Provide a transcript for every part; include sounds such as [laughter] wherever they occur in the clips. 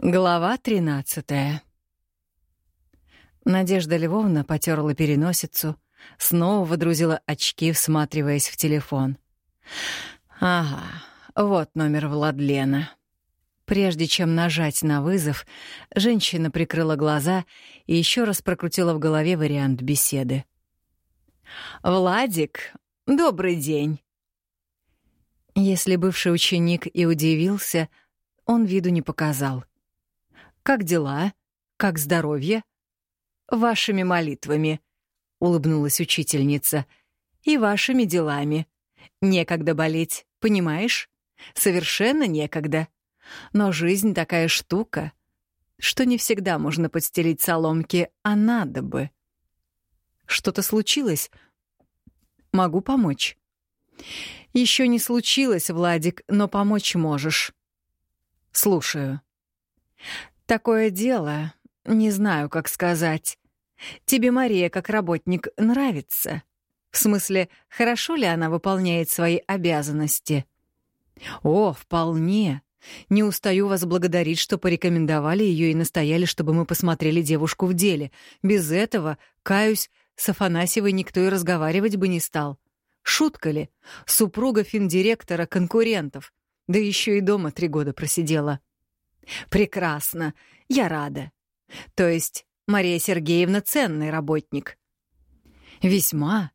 Глава тринадцатая. Надежда Львовна потерла переносицу, снова водрузила очки, всматриваясь в телефон. Ага, вот номер Владлена. Прежде чем нажать на вызов, женщина прикрыла глаза и еще раз прокрутила в голове вариант беседы. «Владик, добрый день!» Если бывший ученик и удивился, он виду не показал. Как дела? Как здоровье? Вашими молитвами, улыбнулась учительница. И вашими делами. Некогда болеть, понимаешь? Совершенно некогда. Но жизнь такая штука, что не всегда можно подстелить соломки, а надо бы. Что-то случилось? Могу помочь. Еще не случилось, Владик, но помочь можешь. Слушаю. Такое дело, не знаю, как сказать. Тебе Мария как работник нравится? В смысле, хорошо ли она выполняет свои обязанности? О, вполне. Не устаю вас благодарить, что порекомендовали ее и настояли, чтобы мы посмотрели девушку в деле. Без этого, каюсь, с Афанасьевой никто и разговаривать бы не стал. Шутка ли? Супруга финдиректора конкурентов. Да еще и дома три года просидела. Прекрасно. Я рада. То есть Мария Сергеевна ценный работник. Весьма.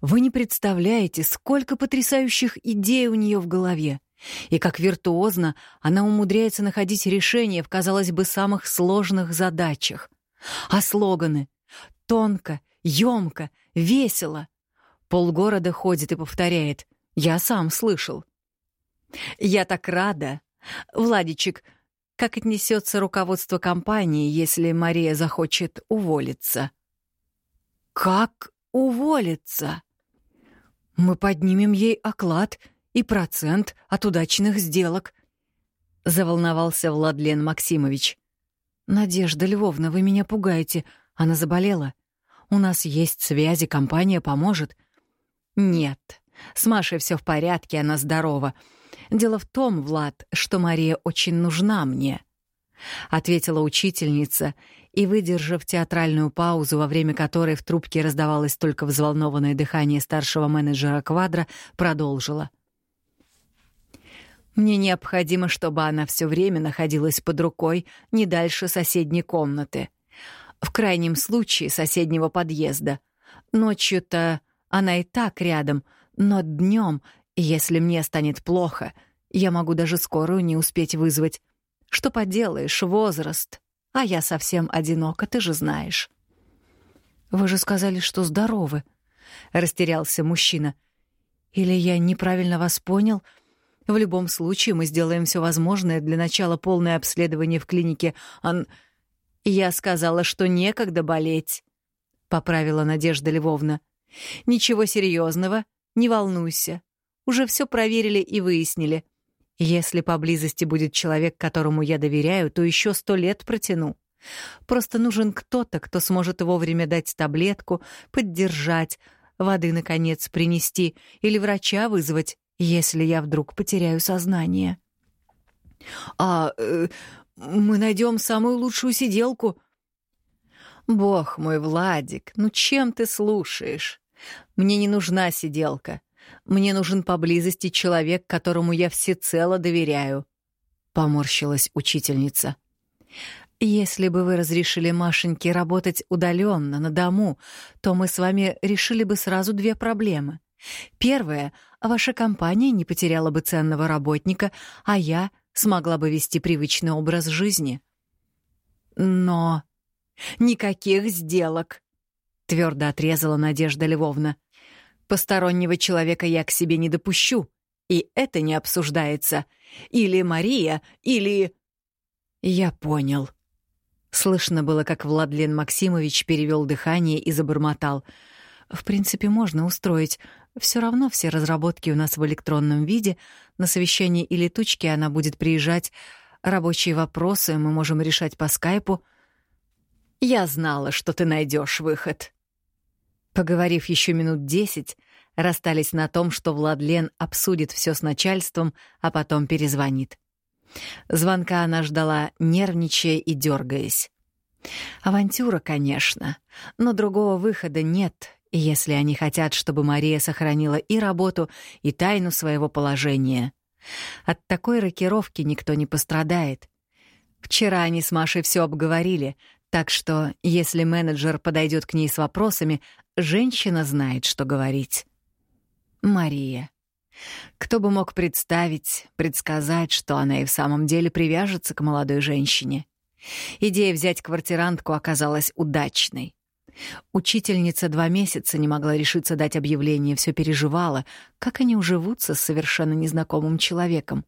Вы не представляете, сколько потрясающих идей у нее в голове. И как виртуозно она умудряется находить решения в, казалось бы, самых сложных задачах. А слоганы? Тонко, емко, весело. Полгорода ходит и повторяет. Я сам слышал. Я так рада. Владичек, как отнесется руководство компании, если Мария захочет уволиться? Как уволиться? Мы поднимем ей оклад и процент от удачных сделок. Заволновался Владлен Максимович. Надежда Львовна, вы меня пугаете. Она заболела. У нас есть связи, компания поможет. Нет, с Машей все в порядке, она здорова. Дело в том, Влад, что Мария очень нужна мне, ответила учительница и, выдержав театральную паузу, во время которой в трубке раздавалось только взволнованное дыхание старшего менеджера квадра, продолжила. Мне необходимо, чтобы она все время находилась под рукой не дальше соседней комнаты. В крайнем случае соседнего подъезда. Ночью-то она и так рядом, но днем если мне станет плохо, я могу даже скорую не успеть вызвать. Что поделаешь, возраст. А я совсем одинока, ты же знаешь. Вы же сказали, что здоровы, растерялся мужчина. Или я неправильно вас понял? В любом случае мы сделаем все возможное для начала полное обследование в клинике Ан... Я сказала, что некогда болеть, поправила Надежда Львовна. Ничего серьезного, не волнуйся. Уже все проверили и выяснили. Если поблизости будет человек, которому я доверяю, то еще сто лет протяну. Просто нужен кто-то, кто сможет вовремя дать таблетку, поддержать, воды, наконец, принести или врача вызвать, если я вдруг потеряю сознание. «А э, мы найдем самую лучшую сиделку». «Бог мой, Владик, ну чем ты слушаешь? Мне не нужна сиделка. Мне нужен поблизости человек, которому я всецело доверяю», — поморщилась учительница. «Если бы вы разрешили Машеньке работать удаленно, на дому, то мы с вами решили бы сразу две проблемы. Первая — ваша компания не потеряла бы ценного работника, а я смогла бы вести привычный образ жизни». «Но...» «Никаких сделок», — твердо отрезала Надежда Львовна. Постороннего человека я к себе не допущу, и это не обсуждается. Или Мария, или... Я понял. Слышно было, как Владлен Максимович перевел дыхание и забормотал. В принципе, можно устроить. Все равно все разработки у нас в электронном виде. На совещании или тучке она будет приезжать. Рабочие вопросы мы можем решать по скайпу. Я знала, что ты найдешь выход. Поговорив еще минут десять, расстались на том, что Владлен обсудит все с начальством, а потом перезвонит. Звонка она ждала, нервничая и дергаясь. Авантюра, конечно, но другого выхода нет, если они хотят, чтобы Мария сохранила и работу, и тайну своего положения. От такой рокировки никто не пострадает. Вчера они с Машей все обговорили, так что, если менеджер подойдет к ней с вопросами, женщина знает, что говорить. Мария. Кто бы мог представить, предсказать, что она и в самом деле привяжется к молодой женщине. Идея взять квартирантку оказалась удачной. Учительница два месяца не могла решиться дать объявление, все переживала, как они уживутся с совершенно незнакомым человеком.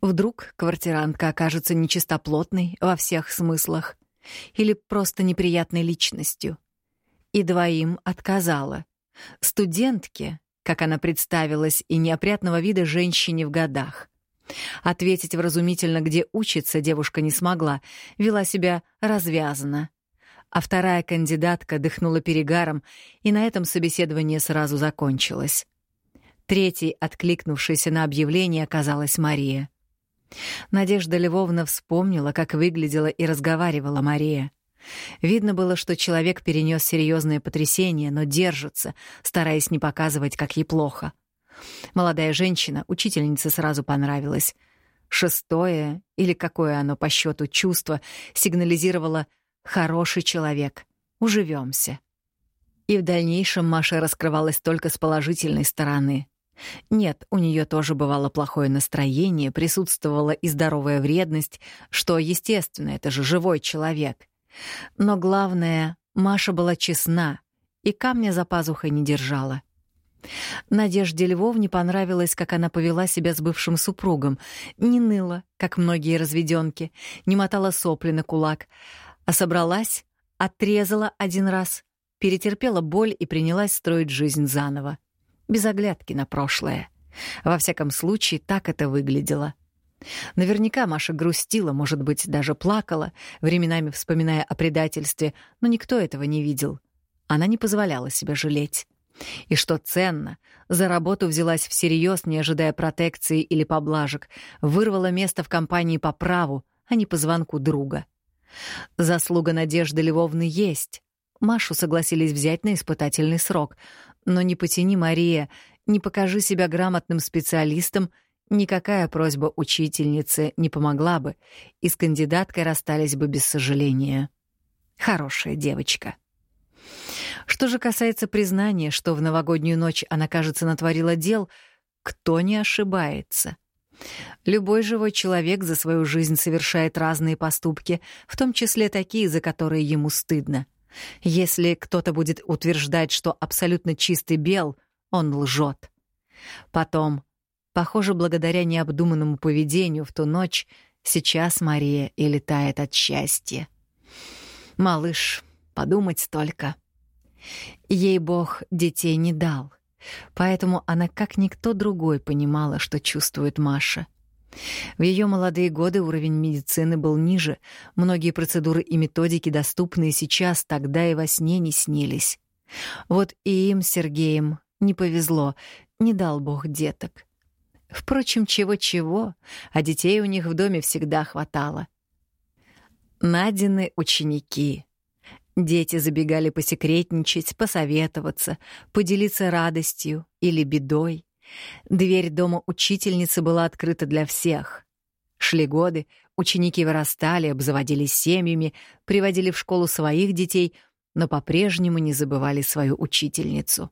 Вдруг квартирантка окажется нечистоплотной во всех смыслах или просто неприятной личностью. И двоим отказала. Студентке, как она представилась, и неопрятного вида женщине в годах. Ответить вразумительно, где учится, девушка не смогла, вела себя развязанно. А вторая кандидатка дыхнула перегаром, и на этом собеседование сразу закончилось. Третьей, откликнувшейся на объявление, оказалась Мария. Надежда Львовна вспомнила, как выглядела и разговаривала Мария. Видно было, что человек перенес серьезное потрясение, но держится, стараясь не показывать, как ей плохо. Молодая женщина, учительнице сразу понравилась. Шестое, или какое оно по счету чувство, сигнализировало «хороший человек, уживемся». И в дальнейшем Маша раскрывалась только с положительной стороны. Нет, у нее тоже бывало плохое настроение, присутствовала и здоровая вредность, что, естественно, это же живой человек. Но главное, Маша была честна и камня за пазухой не держала. Надежде Львовне понравилось, как она повела себя с бывшим супругом. Не ныла, как многие разведенки, не мотала сопли на кулак, а собралась, отрезала один раз, перетерпела боль и принялась строить жизнь заново без оглядки на прошлое. Во всяком случае, так это выглядело. Наверняка Маша грустила, может быть, даже плакала, временами вспоминая о предательстве, но никто этого не видел. Она не позволяла себя жалеть. И что ценно, за работу взялась всерьез, не ожидая протекции или поблажек, вырвала место в компании по праву, а не по звонку друга. Заслуга Надежды Львовны есть. Машу согласились взять на испытательный срок, но не потяни, Мария, не покажи себя грамотным специалистом, никакая просьба учительницы не помогла бы, и с кандидаткой расстались бы без сожаления. Хорошая девочка. Что же касается признания, что в новогоднюю ночь она, кажется, натворила дел, кто не ошибается? Любой живой человек за свою жизнь совершает разные поступки, в том числе такие, за которые ему стыдно. Если кто-то будет утверждать, что абсолютно чистый бел, он лжет. Потом, похоже, благодаря необдуманному поведению в ту ночь, сейчас Мария и летает от счастья. Малыш, подумать только. Ей Бог детей не дал, поэтому она как никто другой понимала, что чувствует Маша — в ее молодые годы уровень медицины был ниже, многие процедуры и методики, доступные сейчас, тогда и во сне не снились. Вот и им, Сергеем, не повезло, не дал Бог деток. Впрочем, чего-чего, а детей у них в доме всегда хватало. Надины ученики. Дети забегали посекретничать, посоветоваться, поделиться радостью или бедой. Дверь дома учительницы была открыта для всех. Шли годы, ученики вырастали, обзаводились семьями, приводили в школу своих детей, но по-прежнему не забывали свою учительницу.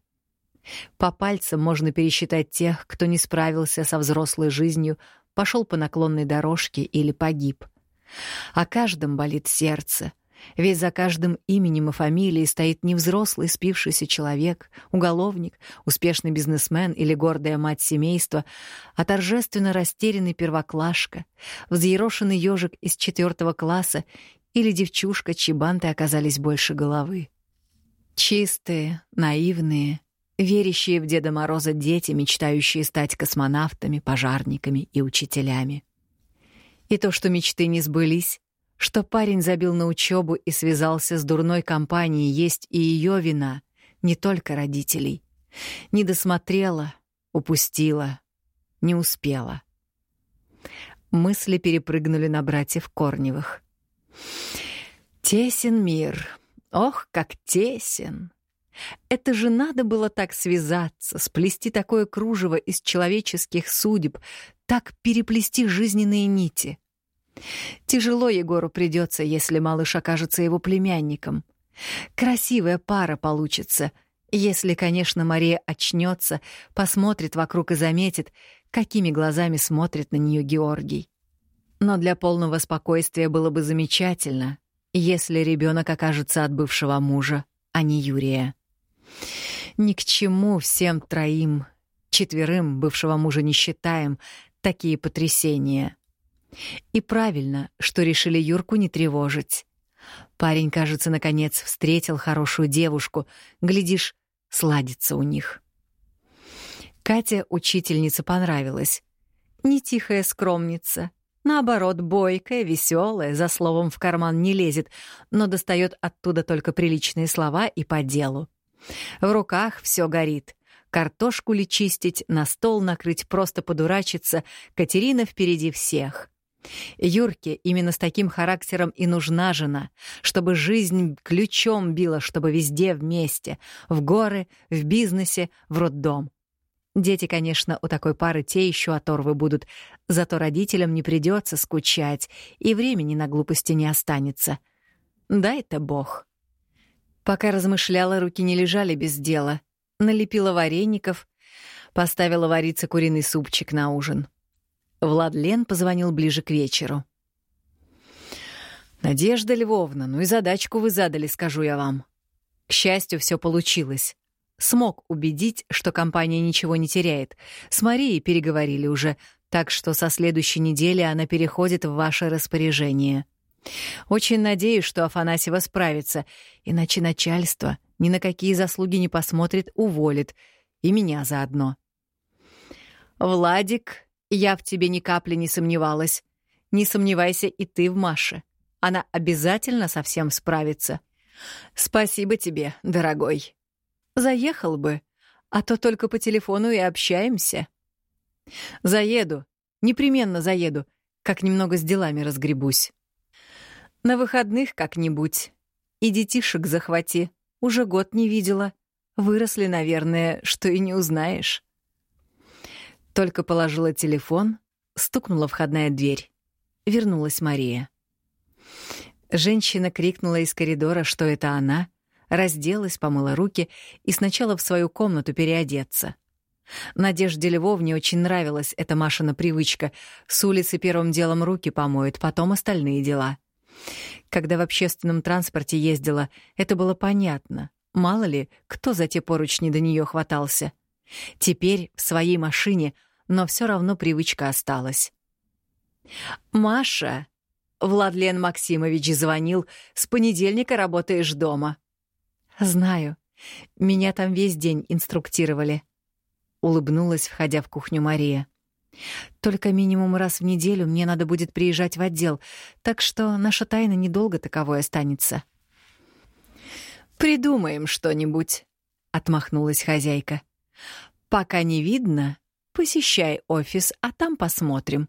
По пальцам можно пересчитать тех, кто не справился со взрослой жизнью, пошел по наклонной дорожке или погиб. О каждом болит сердце — ведь за каждым именем и фамилией стоит не взрослый спившийся человек, уголовник, успешный бизнесмен или гордая мать семейства, а торжественно растерянный первоклашка, взъерошенный ежик из четвертого класса или девчушка, чьи банты оказались больше головы. Чистые, наивные, верящие в Деда Мороза дети, мечтающие стать космонавтами, пожарниками и учителями. И то, что мечты не сбылись, что парень забил на учебу и связался с дурной компанией, есть и ее вина, не только родителей. Не досмотрела, упустила, не успела. Мысли перепрыгнули на братьев Корневых. Тесен мир. Ох, как тесен. Это же надо было так связаться, сплести такое кружево из человеческих судеб, так переплести жизненные нити. Тяжело Егору придется, если малыш окажется его племянником. Красивая пара получится, если, конечно, Мария очнется, посмотрит вокруг и заметит, какими глазами смотрит на нее Георгий. Но для полного спокойствия было бы замечательно, если ребенок окажется от бывшего мужа, а не Юрия. Ни к чему всем троим, четверым бывшего мужа не считаем, такие потрясения. И правильно, что решили Юрку не тревожить. Парень, кажется, наконец встретил хорошую девушку. Глядишь, сладится у них. Катя учительнице понравилась. Не тихая скромница. Наоборот, бойкая, веселая, за словом в карман не лезет, но достает оттуда только приличные слова и по делу. В руках все горит. Картошку ли чистить, на стол накрыть, просто подурачиться. Катерина впереди всех. Юрке именно с таким характером и нужна жена, чтобы жизнь ключом била, чтобы везде вместе, в горы, в бизнесе, в роддом. Дети, конечно, у такой пары те еще оторвы будут, зато родителям не придется скучать, и времени на глупости не останется. Дай-то бог. Пока размышляла, руки не лежали без дела. Налепила вареников, поставила вариться куриный супчик на ужин. Владлен позвонил ближе к вечеру. «Надежда Львовна, ну и задачку вы задали, скажу я вам. К счастью, все получилось. Смог убедить, что компания ничего не теряет. С Марией переговорили уже, так что со следующей недели она переходит в ваше распоряжение. Очень надеюсь, что Афанасьева справится, иначе начальство ни на какие заслуги не посмотрит, уволит. И меня заодно. «Владик, я в тебе ни капли не сомневалась. Не сомневайся и ты в Маше. Она обязательно со всем справится. Спасибо тебе, дорогой. Заехал бы, а то только по телефону и общаемся. Заеду, непременно заеду, как немного с делами разгребусь. На выходных как-нибудь. И детишек захвати. Уже год не видела. Выросли, наверное, что и не узнаешь. Только положила телефон, стукнула входная дверь. Вернулась Мария. Женщина крикнула из коридора, что это она, разделась, помыла руки и сначала в свою комнату переодеться. Надежде Львовне очень нравилась эта Машина привычка. С улицы первым делом руки помоет, потом остальные дела. Когда в общественном транспорте ездила, это было понятно. Мало ли, кто за те поручни до нее хватался. Теперь в своей машине, но все равно привычка осталась. «Маша!» — Владлен Максимович звонил. «С понедельника работаешь дома». «Знаю. Меня там весь день инструктировали», — улыбнулась, входя в кухню Мария. Только минимум раз в неделю мне надо будет приезжать в отдел, так что наша тайна недолго таковой останется. «Придумаем что-нибудь», — отмахнулась хозяйка. «Пока не видно, посещай офис, а там посмотрим».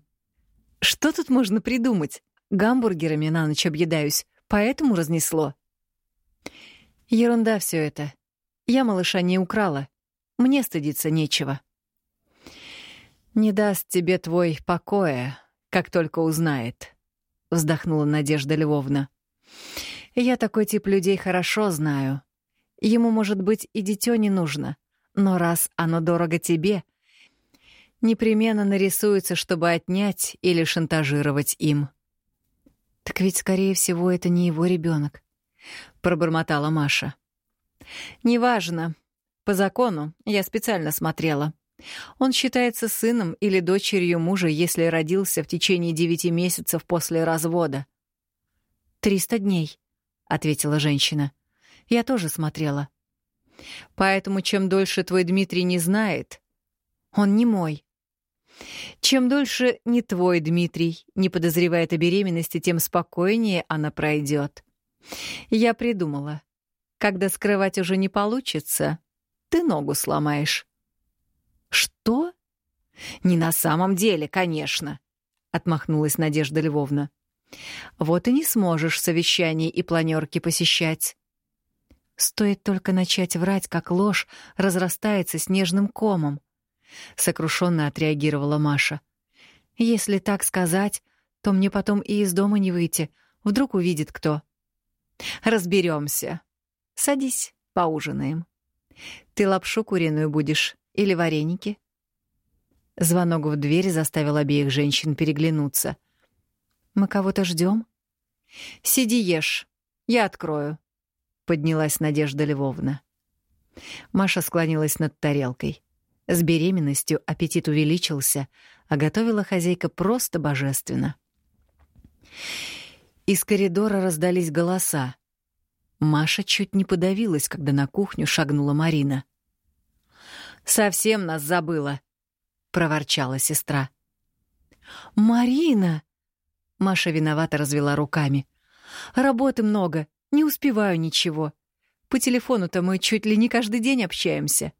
«Что тут можно придумать? Гамбургерами на ночь объедаюсь, поэтому разнесло». «Ерунда все это. Я малыша не украла. Мне стыдиться нечего». «Не даст тебе твой покоя, как только узнает», — вздохнула Надежда Львовна. «Я такой тип людей хорошо знаю. Ему, может быть, и дитё не нужно, но раз оно дорого тебе, непременно нарисуется, чтобы отнять или шантажировать им». «Так ведь, скорее всего, это не его ребенок, пробормотала Маша. «Неважно. По закону я специально смотрела. Он считается сыном или дочерью мужа, если родился в течение девяти месяцев после развода. «Триста дней», — ответила женщина. «Я тоже смотрела». «Поэтому чем дольше твой Дмитрий не знает, он не мой. Чем дольше не твой Дмитрий не подозревает о беременности, тем спокойнее она пройдет. Я придумала. Когда скрывать уже не получится, ты ногу сломаешь. «Что?» «Не на самом деле, конечно», — отмахнулась Надежда Львовна. Вот и не сможешь совещаний и планерки посещать. Стоит только начать врать, как ложь разрастается снежным комом. Сокрушенно отреагировала Маша. Если так сказать, то мне потом и из дома не выйти. Вдруг увидит кто. Разберемся. Садись, поужинаем. Ты лапшу куриную будешь или вареники? Звонок в дверь заставил обеих женщин переглянуться. Мы кого-то ждем? Сиди ешь, я открою. Поднялась Надежда Львовна. Маша склонилась над тарелкой. С беременностью аппетит увеличился, а готовила хозяйка просто божественно. Из коридора раздались голоса. Маша чуть не подавилась, когда на кухню шагнула Марина. «Совсем нас забыла», — проворчала сестра. «Марина!» Маша виновато развела руками. «Работы много, не успеваю ничего. По телефону-то мы чуть ли не каждый день общаемся».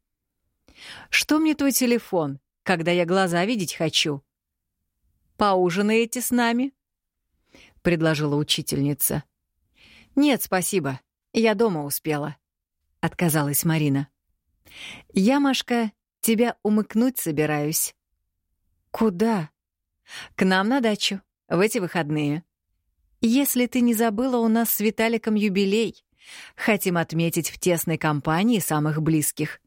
«Что мне твой телефон, когда я глаза видеть хочу?» «Поужинаете с нами?» — предложила учительница. «Нет, спасибо. Я дома успела», — отказалась Марина. «Я, Машка, тебя умыкнуть собираюсь». «Куда?» «К нам на дачу в эти выходные. Если ты не забыла, у нас с Виталиком юбилей. Хотим отметить в тесной компании самых близких.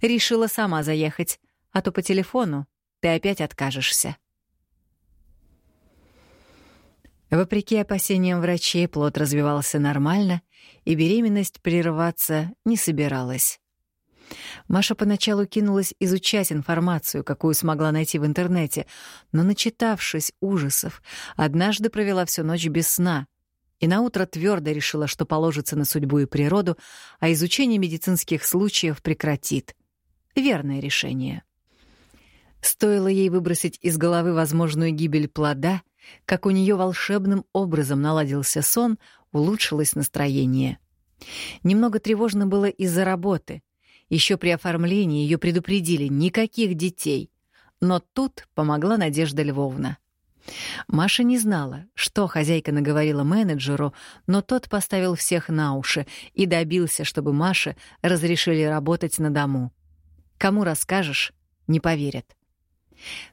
Решила сама заехать, а то по телефону ты опять откажешься. Вопреки опасениям врачей, плод развивался нормально, и беременность прерываться не собиралась. Маша поначалу кинулась изучать информацию, какую смогла найти в интернете, но, начитавшись ужасов, однажды провела всю ночь без сна и наутро твердо решила, что положится на судьбу и природу, а изучение медицинских случаев прекратит. Верное решение. Стоило ей выбросить из головы возможную гибель плода, как у нее волшебным образом наладился сон, улучшилось настроение. Немного тревожно было из-за работы — еще при оформлении ее предупредили никаких детей. Но тут помогла Надежда Львовна. Маша не знала, что хозяйка наговорила менеджеру, но тот поставил всех на уши и добился, чтобы Маше разрешили работать на дому. Кому расскажешь, не поверят.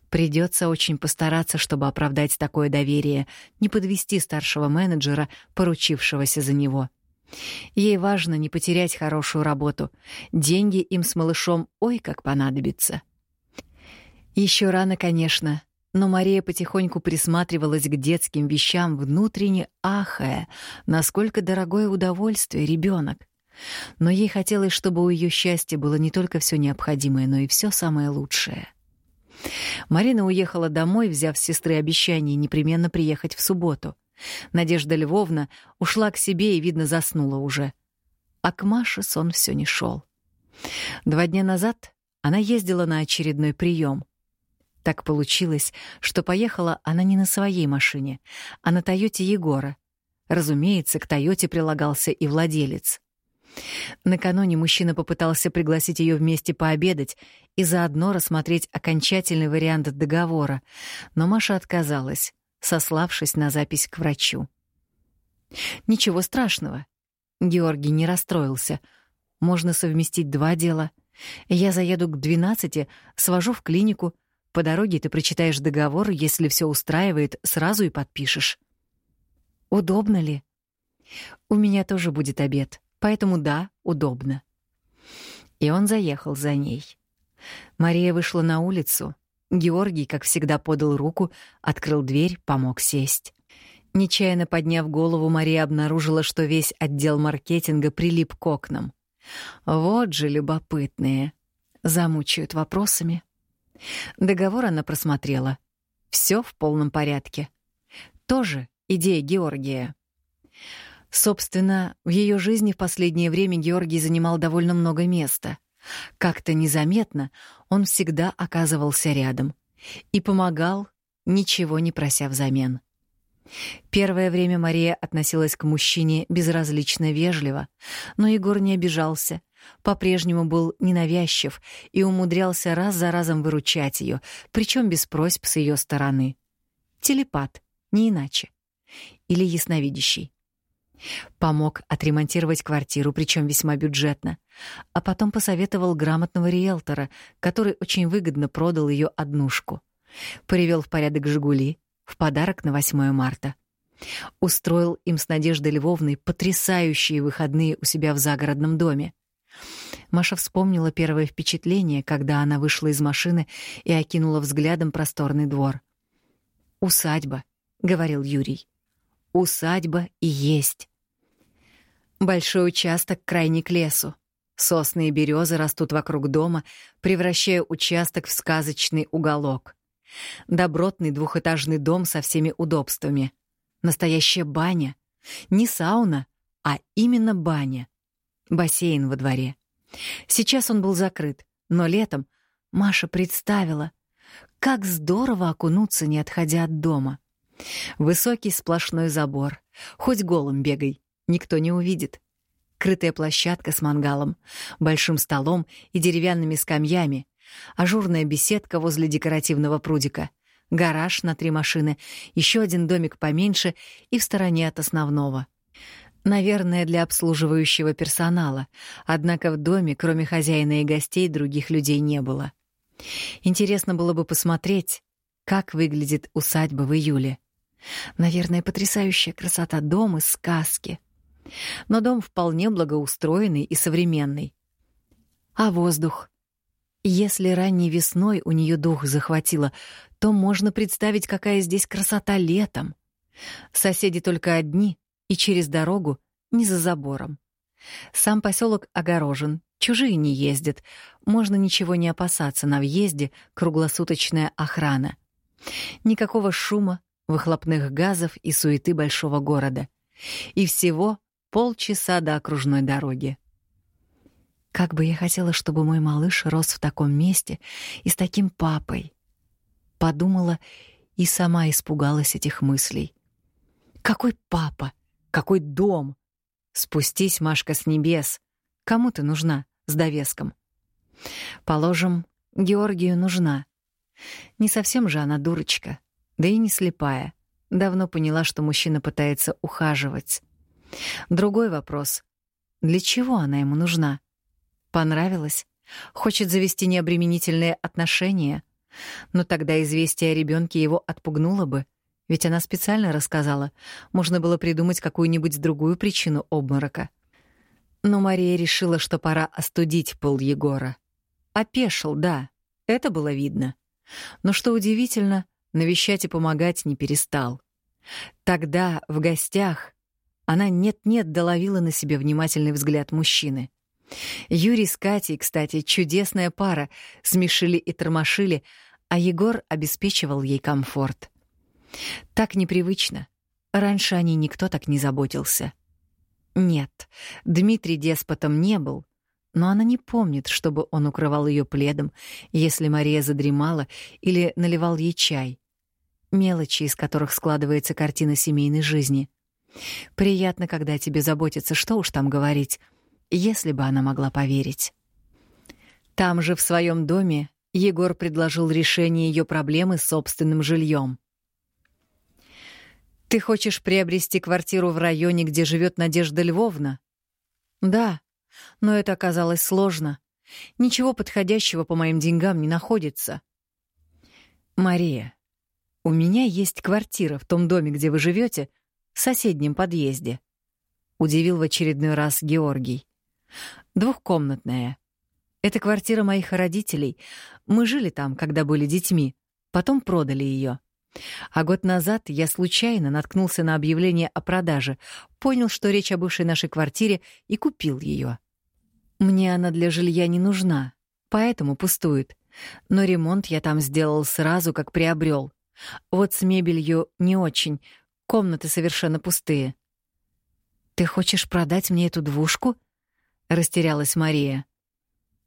Придется очень постараться, чтобы оправдать такое доверие, не подвести старшего менеджера, поручившегося за него. Ей важно не потерять хорошую работу. Деньги им с малышом ой как понадобится. Еще рано, конечно, но Мария потихоньку присматривалась к детским вещам, внутренне ахая, насколько дорогое удовольствие ребенок. Но ей хотелось, чтобы у ее счастья было не только все необходимое, но и все самое лучшее. Марина уехала домой, взяв с сестры обещание непременно приехать в субботу — Надежда Львовна ушла к себе и, видно, заснула уже. А к Маше сон все не шел. Два дня назад она ездила на очередной прием. Так получилось, что поехала она не на своей машине, а на Тойоте Егора. Разумеется, к Тойоте прилагался и владелец. Накануне мужчина попытался пригласить ее вместе пообедать и заодно рассмотреть окончательный вариант договора, но Маша отказалась сославшись на запись к врачу. Ничего страшного. Георгий не расстроился. Можно совместить два дела. Я заеду к двенадцати, свожу в клинику. По дороге ты прочитаешь договор, если все устраивает, сразу и подпишешь. Удобно ли? У меня тоже будет обед, поэтому да, удобно. И он заехал за ней. Мария вышла на улицу, Георгий, как всегда, подал руку, открыл дверь, помог сесть. Нечаянно подняв голову, Мария обнаружила, что весь отдел маркетинга прилип к окнам. Вот же любопытные. Замучают вопросами. Договор она просмотрела. Все в полном порядке. Тоже идея Георгия. Собственно, в ее жизни в последнее время Георгий занимал довольно много места — как-то незаметно он всегда оказывался рядом и помогал, ничего не прося взамен. Первое время Мария относилась к мужчине безразлично вежливо, но Егор не обижался, по-прежнему был ненавязчив и умудрялся раз за разом выручать ее, причем без просьб с ее стороны. Телепат, не иначе. Или ясновидящий. Помог отремонтировать квартиру, причем весьма бюджетно, а потом посоветовал грамотного риэлтора, который очень выгодно продал ее однушку. Привел в порядок «Жигули» в подарок на 8 марта. Устроил им с Надеждой Львовной потрясающие выходные у себя в загородном доме. Маша вспомнила первое впечатление, когда она вышла из машины и окинула взглядом просторный двор. «Усадьба», — говорил Юрий. «Усадьба и есть». Большой участок крайне к лесу. Сосны и березы растут вокруг дома, превращая участок в сказочный уголок. Добротный двухэтажный дом со всеми удобствами. Настоящая баня. Не сауна, а именно баня. Бассейн во дворе. Сейчас он был закрыт, но летом Маша представила, как здорово окунуться, не отходя от дома. Высокий сплошной забор. Хоть голым бегай, никто не увидит. Крытая площадка с мангалом, большим столом и деревянными скамьями, ажурная беседка возле декоративного прудика, гараж на три машины, еще один домик поменьше и в стороне от основного. Наверное, для обслуживающего персонала, однако в доме, кроме хозяина и гостей, других людей не было. Интересно было бы посмотреть, как выглядит усадьба в июле. Наверное, потрясающая красота дома сказки. Но дом вполне благоустроенный и современный. А воздух? Если ранней весной у нее дух захватило, то можно представить, какая здесь красота летом. Соседи только одни, и через дорогу, не за забором. Сам поселок огорожен, чужие не ездят, можно ничего не опасаться, на въезде круглосуточная охрана. Никакого шума, выхлопных газов и суеты большого города. И всего полчаса до окружной дороги. Как бы я хотела, чтобы мой малыш рос в таком месте и с таким папой. Подумала и сама испугалась этих мыслей. Какой папа? Какой дом? Спустись, Машка, с небес. Кому ты нужна с довеском? Положим, Георгию нужна. Не совсем же она дурочка, да и не слепая. Давно поняла, что мужчина пытается ухаживать. Другой вопрос. Для чего она ему нужна? Понравилась? Хочет завести необременительные отношения? Но тогда известие о ребенке его отпугнуло бы — ведь она специально рассказала. Можно было придумать какую-нибудь другую причину обморока. Но Мария решила, что пора остудить пол Егора. Опешил, да, это было видно. Но что удивительно, навещать и помогать не перестал. Тогда, в гостях, она нет-нет доловила на себе внимательный взгляд мужчины. Юрий с Катей, кстати, чудесная пара, смешили и тормошили, а Егор обеспечивал ей комфорт. Так непривычно. Раньше о ней никто так не заботился. Нет, Дмитрий деспотом не был, но она не помнит, чтобы он укрывал ее пледом, если Мария задремала или наливал ей чай. Мелочи, из которых складывается картина семейной жизни. Приятно, когда тебе заботятся, что уж там говорить, если бы она могла поверить. Там же, в своем доме, Егор предложил решение ее проблемы с собственным жильем. Ты хочешь приобрести квартиру в районе, где живет Надежда Львовна? Да, но это оказалось сложно. Ничего подходящего по моим деньгам не находится. Мария, у меня есть квартира в том доме, где вы живете, в соседнем подъезде. Удивил в очередной раз Георгий. Двухкомнатная. Это квартира моих родителей. Мы жили там, когда были детьми. Потом продали ее. А год назад я случайно наткнулся на объявление о продаже, понял, что речь о бывшей нашей квартире, и купил ее. Мне она для жилья не нужна, поэтому пустует. Но ремонт я там сделал сразу, как приобрел. Вот с мебелью не очень, комнаты совершенно пустые. «Ты хочешь продать мне эту двушку?» — растерялась Мария.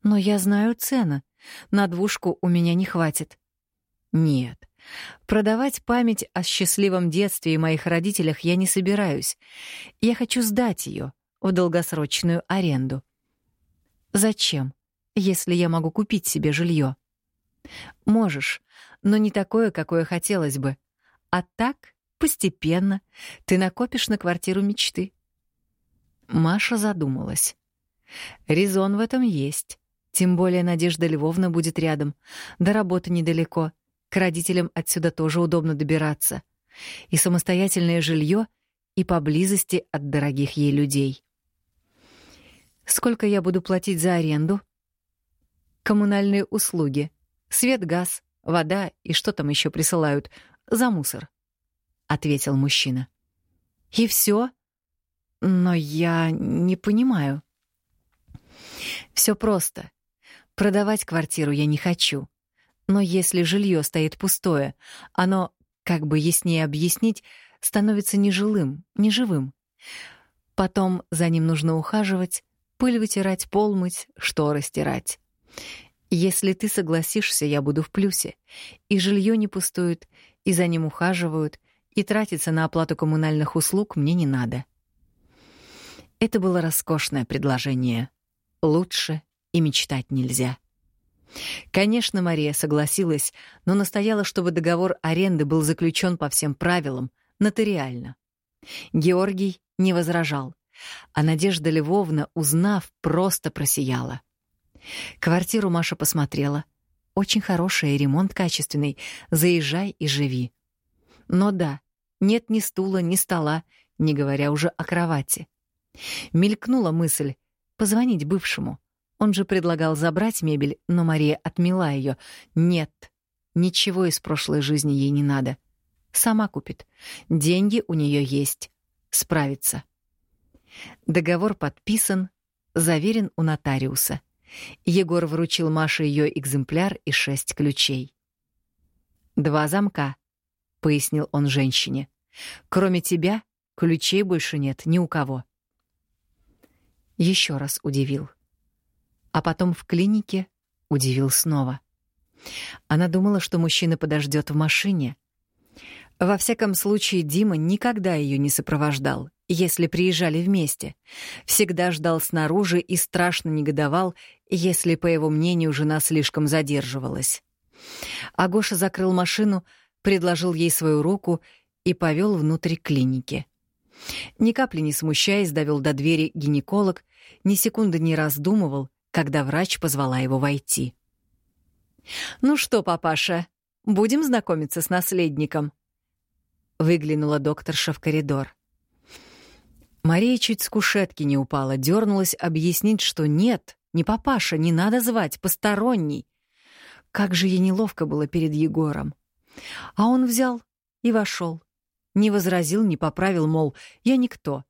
«Но я знаю цену. На двушку у меня не хватит». «Нет, Продавать память о счастливом детстве и моих родителях я не собираюсь. Я хочу сдать ее в долгосрочную аренду. Зачем, если я могу купить себе жилье? Можешь, но не такое, какое хотелось бы. А так, постепенно, ты накопишь на квартиру мечты. Маша задумалась. Резон в этом есть. Тем более Надежда Львовна будет рядом. До работы недалеко. К родителям отсюда тоже удобно добираться. И самостоятельное жилье, и поблизости от дорогих ей людей. Сколько я буду платить за аренду? Коммунальные услуги. Свет, газ, вода и что там еще присылают. За мусор. Ответил мужчина. И все? Но я не понимаю. Все просто. Продавать квартиру я не хочу. Но если жилье стоит пустое, оно, как бы яснее объяснить, становится нежилым, неживым. Потом за ним нужно ухаживать, пыль вытирать, пол мыть, шторы стирать. Если ты согласишься, я буду в плюсе. И жилье не пустует, и за ним ухаживают, и тратиться на оплату коммунальных услуг мне не надо. Это было роскошное предложение. Лучше и мечтать нельзя. Конечно, Мария согласилась, но настояла, чтобы договор аренды был заключен по всем правилам, нотариально. Георгий не возражал, а Надежда Львовна, узнав, просто просияла. Квартиру Маша посмотрела. Очень хорошая, ремонт качественный. Заезжай и живи. Но да, нет ни стула, ни стола, не говоря уже о кровати. Мелькнула мысль позвонить бывшему. Он же предлагал забрать мебель, но Мария отмела ее. Нет, ничего из прошлой жизни ей не надо. Сама купит. Деньги у нее есть. Справится. Договор подписан, заверен у нотариуса. Егор вручил Маше ее экземпляр и шесть ключей. «Два замка», — пояснил он женщине. «Кроме тебя, ключей больше нет ни у кого». Еще раз удивил. А потом в клинике удивил снова. Она думала, что мужчина подождет в машине. Во всяком случае, Дима никогда ее не сопровождал, если приезжали вместе. Всегда ждал снаружи и страшно негодовал, если, по его мнению, жена слишком задерживалась. А Гоша закрыл машину, предложил ей свою руку и повел внутрь клиники. Ни капли не смущаясь, довел до двери гинеколог, ни секунды не раздумывал, когда врач позвала его войти. «Ну что, папаша, будем знакомиться с наследником?» Выглянула докторша в коридор. Мария чуть с кушетки не упала, дернулась объяснить, что нет, не папаша, не надо звать, посторонний. Как же ей неловко было перед Егором. А он взял и вошел. Не возразил, не поправил, мол, я никто.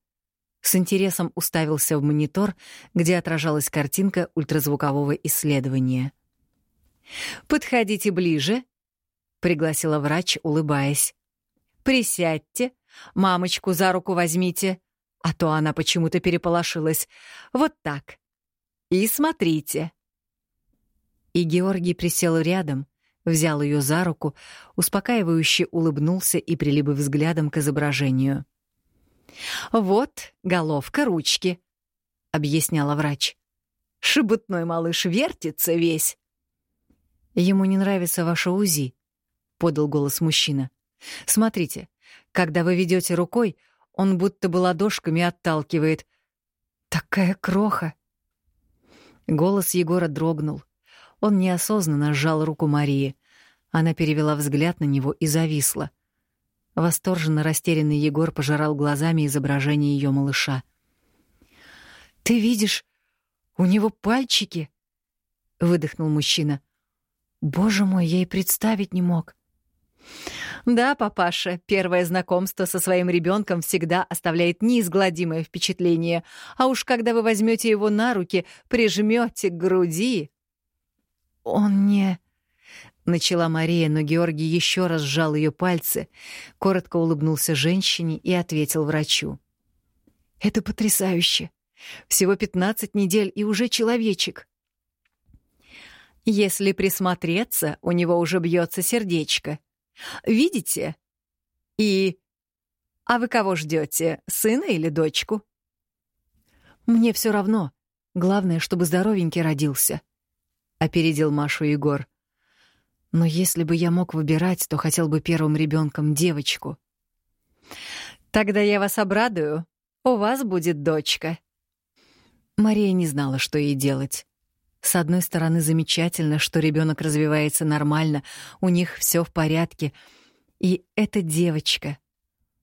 С интересом уставился в монитор, где отражалась картинка ультразвукового исследования. «Подходите ближе», — пригласила врач, улыбаясь. «Присядьте, мамочку за руку возьмите, а то она почему-то переполошилась. Вот так. И смотрите». И Георгий присел рядом, взял ее за руку, успокаивающе улыбнулся и прилип взглядом к изображению. «Вот головка ручки», — объясняла врач. «Шебутной малыш вертится весь». «Ему не нравится ваше УЗИ», — подал голос мужчина. «Смотрите, когда вы ведете рукой, он будто бы ладошками отталкивает. Такая кроха!» Голос Егора дрогнул. Он неосознанно сжал руку Марии. Она перевела взгляд на него и зависла. Восторженно растерянный Егор пожирал глазами изображение ее малыша. «Ты видишь, у него пальчики!» — выдохнул мужчина. «Боже мой, я и представить не мог!» «Да, папаша, первое знакомство со своим ребенком всегда оставляет неизгладимое впечатление, а уж когда вы возьмете его на руки, прижмете к груди...» «Он не...» Начала Мария, но Георгий еще раз сжал ее пальцы, коротко улыбнулся женщине и ответил врачу. «Это потрясающе! Всего пятнадцать недель и уже человечек!» «Если присмотреться, у него уже бьется сердечко. Видите? И... А вы кого ждете, сына или дочку?» «Мне все равно. Главное, чтобы здоровенький родился», — опередил Машу Егор. Но если бы я мог выбирать, то хотел бы первым ребенком девочку. Тогда я вас обрадую. У вас будет дочка. Мария не знала, что ей делать. С одной стороны, замечательно, что ребенок развивается нормально, у них все в порядке. И эта девочка,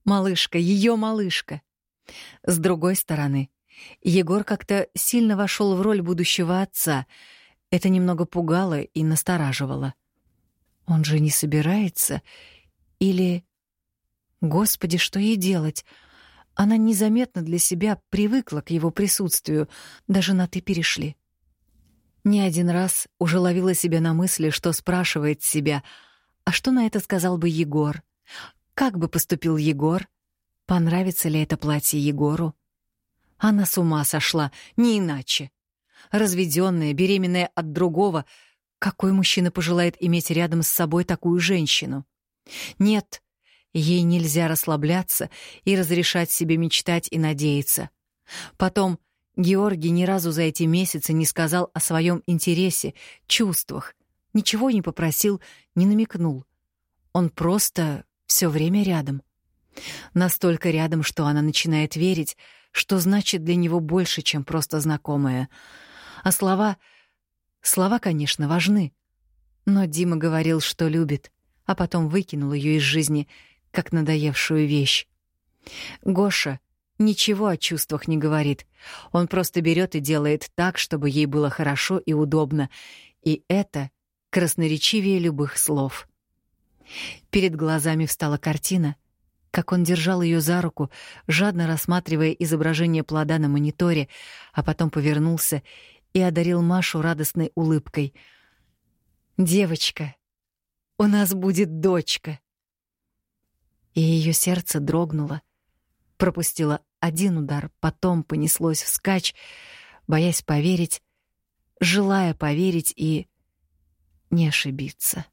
малышка, ее малышка. С другой стороны, Егор как-то сильно вошел в роль будущего отца. Это немного пугало и настораживало. Он же не собирается? Или... Господи, что ей делать? Она незаметно для себя привыкла к его присутствию, даже на «ты» перешли. Не один раз уже ловила себя на мысли, что спрашивает себя, а что на это сказал бы Егор? Как бы поступил Егор? Понравится ли это платье Егору? Она с ума сошла, не иначе. Разведенная, беременная от другого, какой мужчина пожелает иметь рядом с собой такую женщину? Нет, ей нельзя расслабляться и разрешать себе мечтать и надеяться. Потом Георгий ни разу за эти месяцы не сказал о своем интересе, чувствах, ничего не попросил, не намекнул. Он просто все время рядом. Настолько рядом, что она начинает верить, что значит для него больше, чем просто знакомая. А слова... Слова, конечно, важны. Но Дима говорил, что любит, а потом выкинул ее из жизни, как надоевшую вещь. Гоша ничего о чувствах не говорит. Он просто берет и делает так, чтобы ей было хорошо и удобно. И это красноречивее любых слов. Перед глазами встала картина — как он держал ее за руку, жадно рассматривая изображение плода на мониторе, а потом повернулся и одарил Машу радостной улыбкой. «Девочка, у нас будет дочка!» И ее сердце дрогнуло, пропустило один удар, потом понеслось вскачь, боясь поверить, желая поверить и не ошибиться.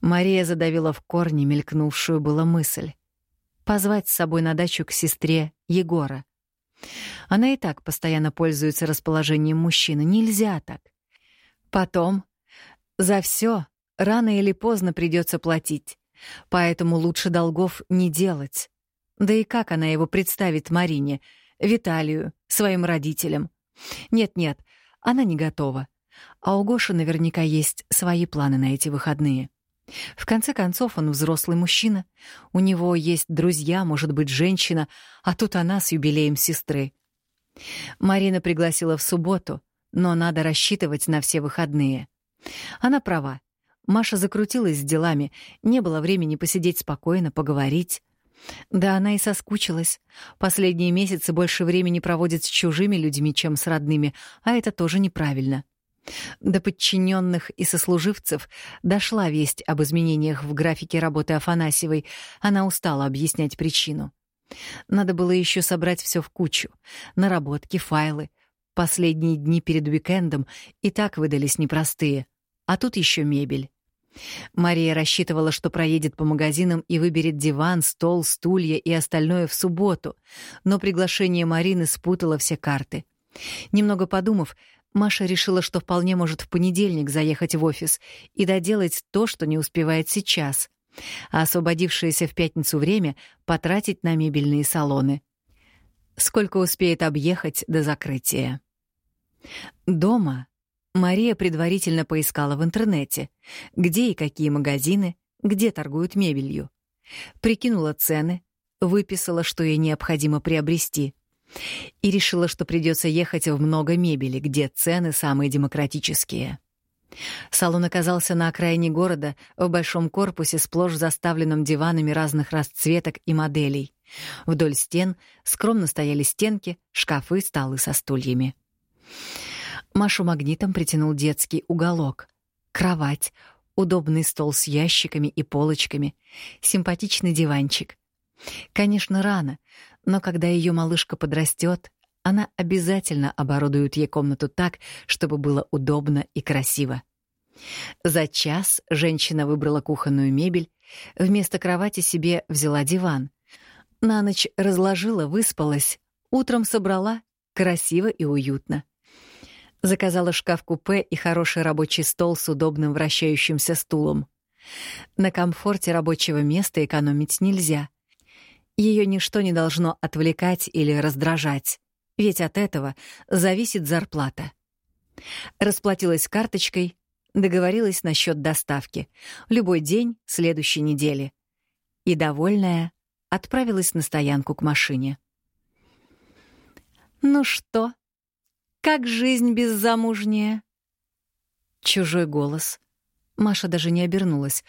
Мария задавила в корне мелькнувшую была мысль. Позвать с собой на дачу к сестре Егора. Она и так постоянно пользуется расположением мужчины. Нельзя так. Потом за все рано или поздно придется платить. Поэтому лучше долгов не делать. Да и как она его представит Марине, Виталию, своим родителям? Нет-нет, она не готова. А у Гоши наверняка есть свои планы на эти выходные. В конце концов, он взрослый мужчина. У него есть друзья, может быть, женщина, а тут она с юбилеем сестры. Марина пригласила в субботу, но надо рассчитывать на все выходные. Она права. Маша закрутилась с делами, не было времени посидеть спокойно, поговорить. Да она и соскучилась. Последние месяцы больше времени проводит с чужими людьми, чем с родными, а это тоже неправильно. До подчиненных и сослуживцев дошла весть об изменениях в графике работы Афанасьевой. Она устала объяснять причину. Надо было еще собрать все в кучу. Наработки, файлы. Последние дни перед уикендом и так выдались непростые. А тут еще мебель. Мария рассчитывала, что проедет по магазинам и выберет диван, стол, стулья и остальное в субботу, но приглашение Марины спутало все карты. Немного подумав, Маша решила, что вполне может в понедельник заехать в офис и доделать то, что не успевает сейчас, а освободившееся в пятницу время потратить на мебельные салоны. Сколько успеет объехать до закрытия. Дома Мария предварительно поискала в интернете, где и какие магазины, где торгуют мебелью. Прикинула цены, выписала, что ей необходимо приобрести — и решила, что придется ехать в много мебели, где цены самые демократические. Салон оказался на окраине города, в большом корпусе, сплошь заставленном диванами разных расцветок и моделей. Вдоль стен скромно стояли стенки, шкафы, столы со стульями. Машу магнитом притянул детский уголок. Кровать, удобный стол с ящиками и полочками, симпатичный диванчик. Конечно, рано, но когда ее малышка подрастет, она обязательно оборудует ей комнату так, чтобы было удобно и красиво. За час женщина выбрала кухонную мебель, вместо кровати себе взяла диван. На ночь разложила, выспалась, утром собрала, красиво и уютно. Заказала шкаф-купе и хороший рабочий стол с удобным вращающимся стулом. На комфорте рабочего места экономить нельзя. Ее ничто не должно отвлекать или раздражать, ведь от этого зависит зарплата. Расплатилась карточкой, договорилась насчет доставки. Любой день следующей недели. И, довольная, отправилась на стоянку к машине. «Ну что, как жизнь беззамужняя?» Чужой голос. Маша даже не обернулась.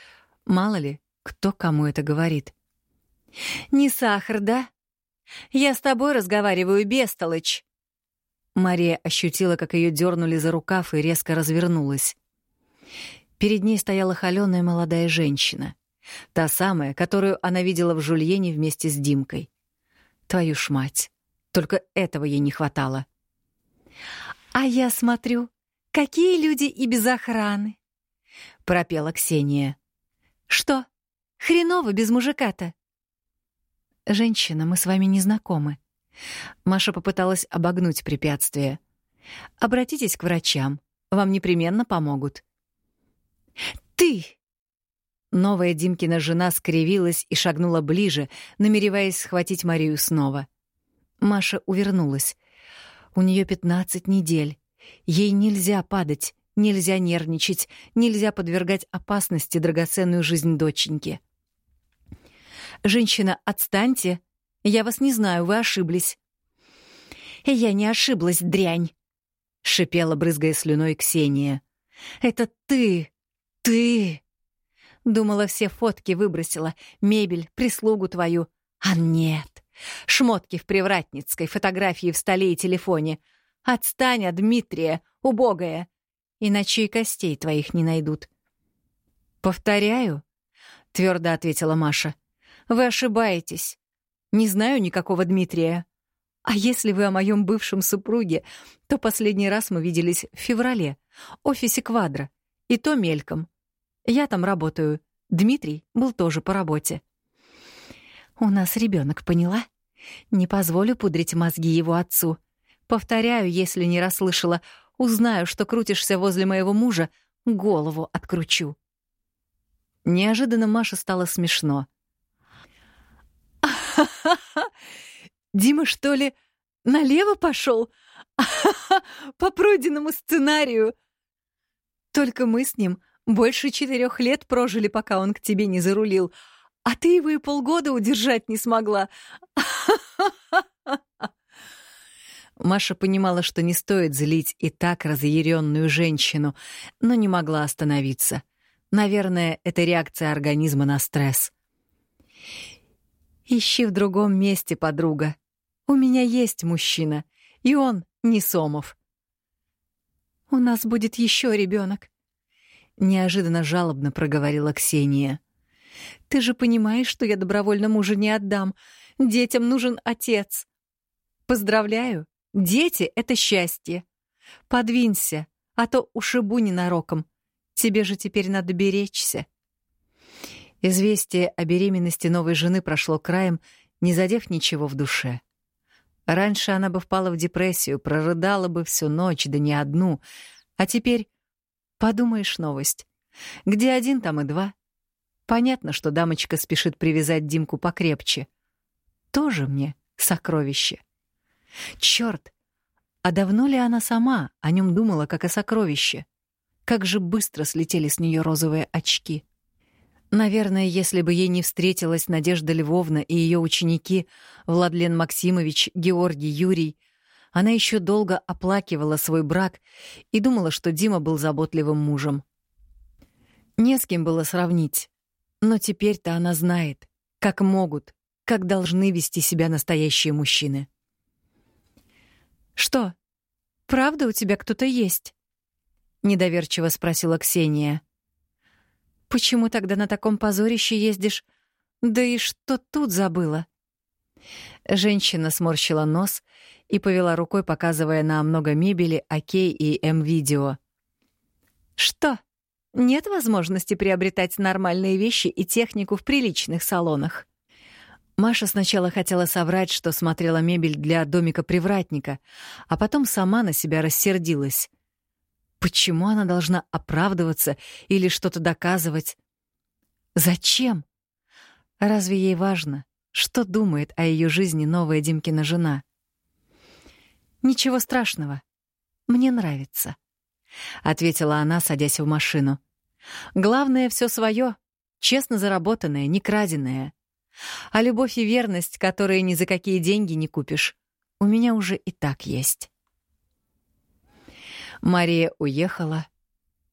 Мало ли, кто кому это говорит. «Не сахар, да? Я с тобой разговариваю, бестолочь!» Мария ощутила, как ее дернули за рукав и резко развернулась. Перед ней стояла холеная молодая женщина. Та самая, которую она видела в жульене вместе с Димкой. Твою ж мать! Только этого ей не хватало. «А я смотрю, какие люди и без охраны!» — пропела Ксения. «Что, хреново без мужика-то?» «Женщина, мы с вами не знакомы». Маша попыталась обогнуть препятствие. «Обратитесь к врачам, вам непременно помогут». «Ты!» Новая Димкина жена скривилась и шагнула ближе, намереваясь схватить Марию снова. Маша увернулась. У нее пятнадцать недель. Ей нельзя падать, нельзя нервничать, нельзя подвергать опасности драгоценную жизнь доченьки. «Женщина, отстаньте! Я вас не знаю, вы ошиблись». «Я не ошиблась, дрянь!» — шипела, брызгая слюной Ксения. «Это ты! Ты!» Думала, все фотки выбросила, мебель, прислугу твою. А нет. Шмотки в Привратницкой, фотографии в столе и телефоне. Отстань от Дмитрия, убогая. Иначе и костей твоих не найдут. «Повторяю», — твердо ответила Маша. «Вы ошибаетесь. Не знаю никакого Дмитрия. А если вы о моем бывшем супруге, то последний раз мы виделись в феврале, офисе «Квадро», и то мельком. Я там работаю. Дмитрий был тоже по работе. У нас ребенок, поняла? Не позволю пудрить мозги его отцу. Повторяю, если не расслышала, узнаю, что крутишься возле моего мужа, голову откручу. Неожиданно Маше стало смешно. [laughs] Дима, что ли, налево пошел? [laughs] По пройденному сценарию. Только мы с ним больше четырех лет прожили, пока он к тебе не зарулил, а ты его и полгода удержать не смогла. [laughs] Маша понимала, что не стоит злить и так разъяренную женщину, но не могла остановиться. Наверное, это реакция организма на стресс. «Ищи в другом месте, подруга. У меня есть мужчина, и он не Сомов». «У нас будет еще ребенок неожиданно жалобно проговорила Ксения. Ты же понимаешь, что я добровольно мужа не отдам. Детям нужен отец. Поздравляю, дети — это счастье. Подвинься, а то ушибу ненароком. Тебе же теперь надо беречься. Известие о беременности новой жены прошло краем, не задев ничего в душе. Раньше она бы впала в депрессию, прорыдала бы всю ночь, да не одну, а теперь Подумаешь, новость. Где один, там и два. Понятно, что дамочка спешит привязать Димку покрепче. Тоже мне сокровище. Черт! А давно ли она сама о нем думала, как о сокровище? Как же быстро слетели с нее розовые очки. Наверное, если бы ей не встретилась Надежда Львовна и ее ученики Владлен Максимович, Георгий, Юрий — она еще долго оплакивала свой брак и думала, что Дима был заботливым мужем. Не с кем было сравнить. Но теперь-то она знает, как могут, как должны вести себя настоящие мужчины. «Что, правда у тебя кто-то есть?» — недоверчиво спросила Ксения. «Почему тогда на таком позорище ездишь? Да и что тут забыла?» Женщина сморщила нос и повела рукой, показывая на много мебели, окей и М-видео. «Что? Нет возможности приобретать нормальные вещи и технику в приличных салонах?» Маша сначала хотела соврать, что смотрела мебель для домика привратника, а потом сама на себя рассердилась. Почему она должна оправдываться или что-то доказывать? Зачем? Разве ей важно, что думает о ее жизни новая Димкина жена? Ничего страшного. Мне нравится, ответила она, садясь в машину. Главное все свое, честно заработанное, не краденое. А любовь и верность, которые ни за какие деньги не купишь, у меня уже и так есть. Мария уехала,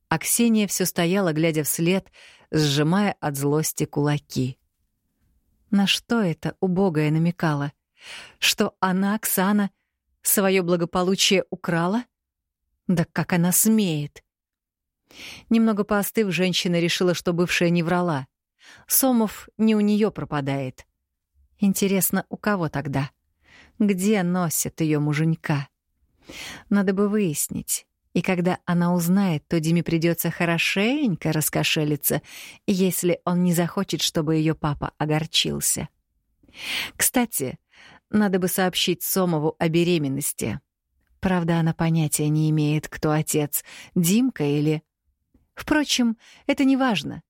а Ксения все стояла, глядя вслед, сжимая от злости кулаки. На что это убогая намекала? Что она, Оксана, свое благополучие украла? Да как она смеет? Немного поостыв, женщина решила, что бывшая не врала. Сомов не у нее пропадает. Интересно, у кого тогда? Где носят ее муженька? Надо бы выяснить. И когда она узнает, то Диме придется хорошенько раскошелиться, если он не захочет, чтобы ее папа огорчился. Кстати, надо бы сообщить Сомову о беременности. Правда, она понятия не имеет, кто отец, Димка или... Впрочем, это не важно.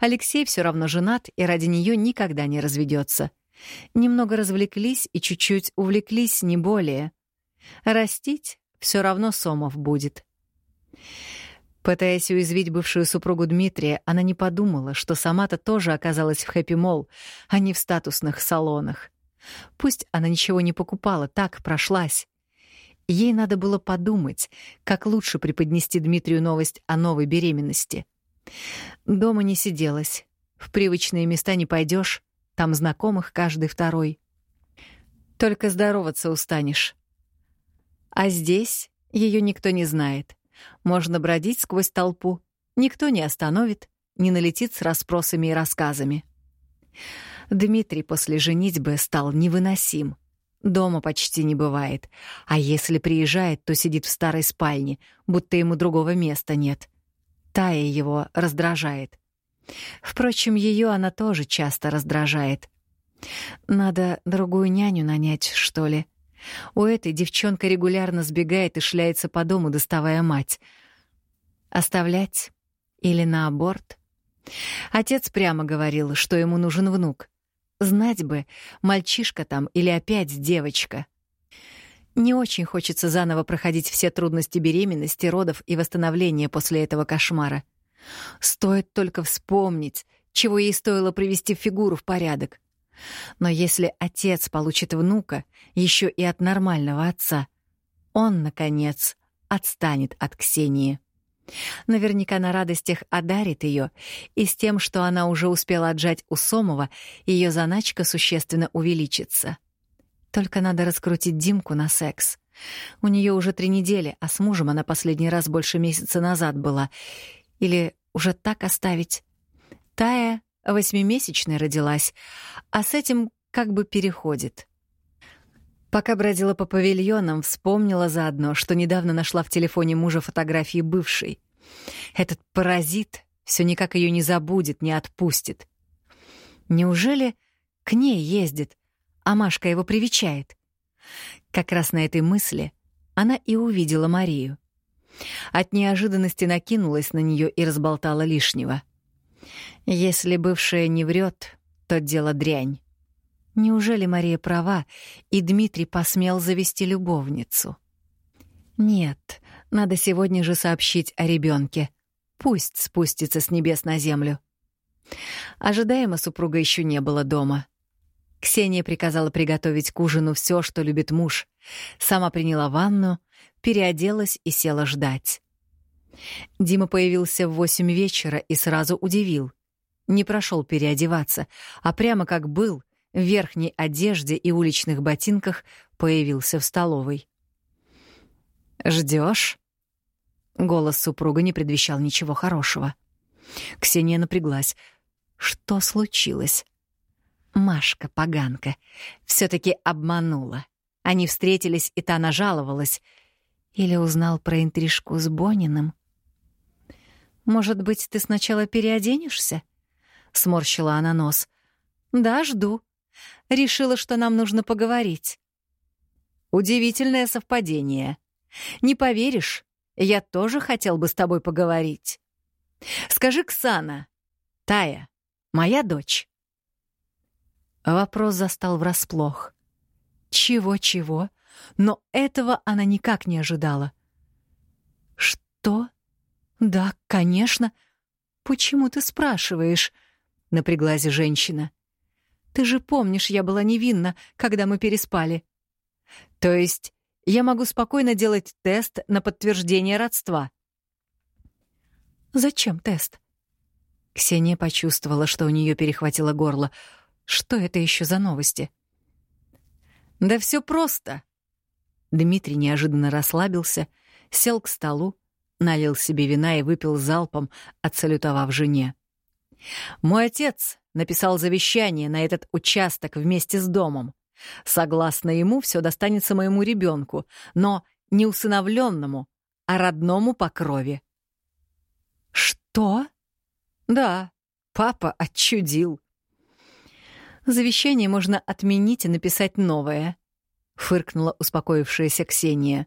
Алексей все равно женат и ради нее никогда не разведется. Немного развлеклись и чуть-чуть увлеклись, не более. Растить все равно Сомов будет. Пытаясь уязвить бывшую супругу Дмитрия, она не подумала, что сама-то тоже оказалась в хэппи-молл, а не в статусных салонах. Пусть она ничего не покупала, так прошлась. Ей надо было подумать, как лучше преподнести Дмитрию новость о новой беременности. Дома не сиделась, в привычные места не пойдешь, там знакомых каждый второй. Только здороваться устанешь. А здесь ее никто не знает. Можно бродить сквозь толпу, никто не остановит, не налетит с расспросами и рассказами. Дмитрий после женитьбы стал невыносим. Дома почти не бывает, а если приезжает, то сидит в старой спальне, будто ему другого места нет. Тая его раздражает. Впрочем, ее она тоже часто раздражает. Надо другую няню нанять, что ли. У этой девчонка регулярно сбегает и шляется по дому, доставая мать. Оставлять? Или на аборт? Отец прямо говорил, что ему нужен внук. Знать бы, мальчишка там или опять девочка. Не очень хочется заново проходить все трудности беременности, родов и восстановления после этого кошмара. Стоит только вспомнить, чего ей стоило привести фигуру в порядок. Но если отец получит внука, еще и от нормального отца, он, наконец, отстанет от Ксении. Наверняка на радостях одарит ее, и с тем, что она уже успела отжать у Сомова, ее заначка существенно увеличится. Только надо раскрутить Димку на секс. У нее уже три недели, а с мужем она последний раз больше месяца назад была. Или уже так оставить? Тая восьмимесячной родилась, а с этим как бы переходит. Пока бродила по павильонам, вспомнила заодно, что недавно нашла в телефоне мужа фотографии бывшей. Этот паразит все никак ее не забудет, не отпустит. Неужели к ней ездит, а Машка его привечает? Как раз на этой мысли она и увидела Марию. От неожиданности накинулась на нее и разболтала лишнего. Если бывшая не врет, то дело дрянь. Неужели Мария права, и Дмитрий посмел завести любовницу? Нет, надо сегодня же сообщить о ребенке. Пусть спустится с небес на землю. Ожидаемо супруга еще не было дома. Ксения приказала приготовить к ужину все, что любит муж. Сама приняла ванну, переоделась и села ждать. Дима появился в восемь вечера и сразу удивил. Не прошел переодеваться, а прямо как был — в верхней одежде и уличных ботинках появился в столовой. Ждешь? Голос супруга не предвещал ничего хорошего. Ксения напряглась. Что случилось? Машка, поганка, все таки обманула. Они встретились, и та нажаловалась. Или узнал про интрижку с Бониным. «Может быть, ты сначала переоденешься?» — сморщила она нос. «Да, жду», Решила, что нам нужно поговорить. Удивительное совпадение. Не поверишь, я тоже хотел бы с тобой поговорить. Скажи, Ксана, Тая, моя дочь?» Вопрос застал врасплох. Чего-чего, но этого она никак не ожидала. «Что? Да, конечно. Почему ты спрашиваешь?» — напряглась женщина. «Ты же помнишь, я была невинна, когда мы переспали. То есть я могу спокойно делать тест на подтверждение родства?» «Зачем тест?» Ксения почувствовала, что у нее перехватило горло. «Что это еще за новости?» «Да все просто». Дмитрий неожиданно расслабился, сел к столу, налил себе вина и выпил залпом, отсалютовав жене. «Мой отец написал завещание на этот участок вместе с домом. Согласно ему, все достанется моему ребенку, но не усыновленному, а родному по крови». «Что?» «Да, папа отчудил». «Завещание можно отменить и написать новое», — фыркнула успокоившаяся Ксения.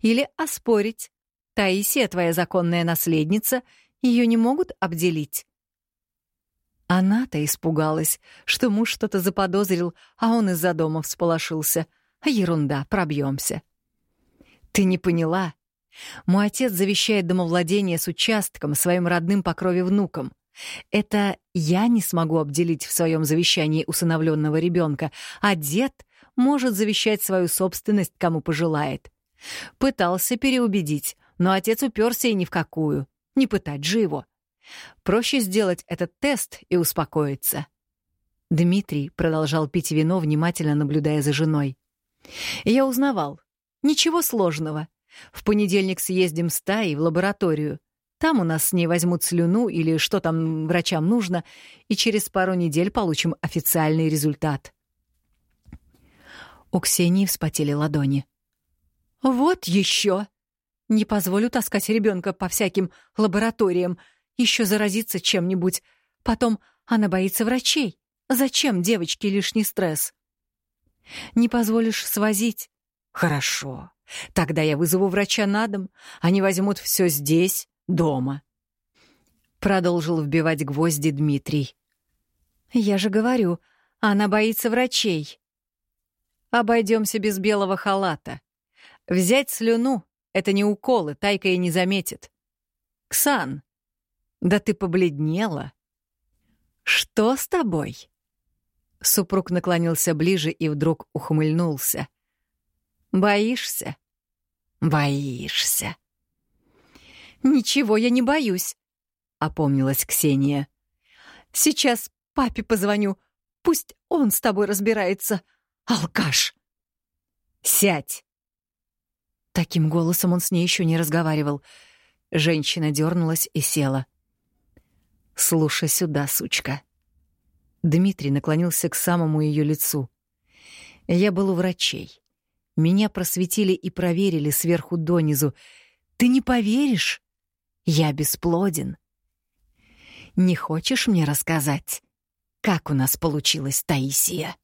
«Или оспорить. Таисия, твоя законная наследница, ее не могут обделить». Она-то испугалась, что муж что-то заподозрил, а он из-за дома всполошился. Ерунда, пробьемся. «Ты не поняла?» Мой отец завещает домовладение с участком своим родным по крови внукам. Это я не смогу обделить в своем завещании усыновленного ребенка, а дед может завещать свою собственность кому пожелает. Пытался переубедить, но отец уперся и ни в какую. Не пытать же его. Проще сделать этот тест и успокоиться. Дмитрий продолжал пить вино, внимательно наблюдая за женой. Я узнавал. Ничего сложного. В понедельник съездим с Таей в лабораторию. Там у нас с ней возьмут слюну или что там врачам нужно, и через пару недель получим официальный результат. У Ксении вспотели ладони. «Вот еще! Не позволю таскать ребенка по всяким лабораториям, еще заразиться чем-нибудь. Потом она боится врачей. Зачем девочке лишний стресс?» «Не позволишь свозить?» «Хорошо. Тогда я вызову врача на дом. Они возьмут все здесь, дома. Продолжил вбивать гвозди Дмитрий. Я же говорю, она боится врачей. Обойдемся без белого халата. Взять слюну — это не уколы, Тайка и не заметит. Ксан, да ты побледнела. Что с тобой? Супруг наклонился ближе и вдруг ухмыльнулся. Боишься? Боишься. «Ничего, я не боюсь», — опомнилась Ксения. «Сейчас папе позвоню. Пусть он с тобой разбирается. Алкаш!» «Сядь!» Таким голосом он с ней еще не разговаривал. Женщина дернулась и села. «Слушай сюда, сучка». Дмитрий наклонился к самому ее лицу. «Я был у врачей. Меня просветили и проверили сверху донизу. Ты не поверишь? Я бесплоден. Не хочешь мне рассказать, как у нас получилась Таисия?